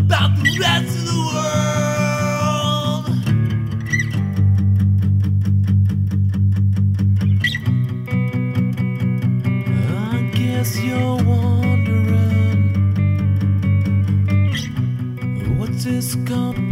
about the rest of the world. I guess you're wondering what's this company?